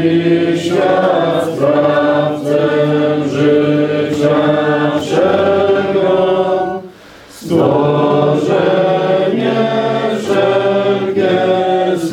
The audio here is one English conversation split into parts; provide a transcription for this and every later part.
Amen.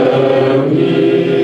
Amen.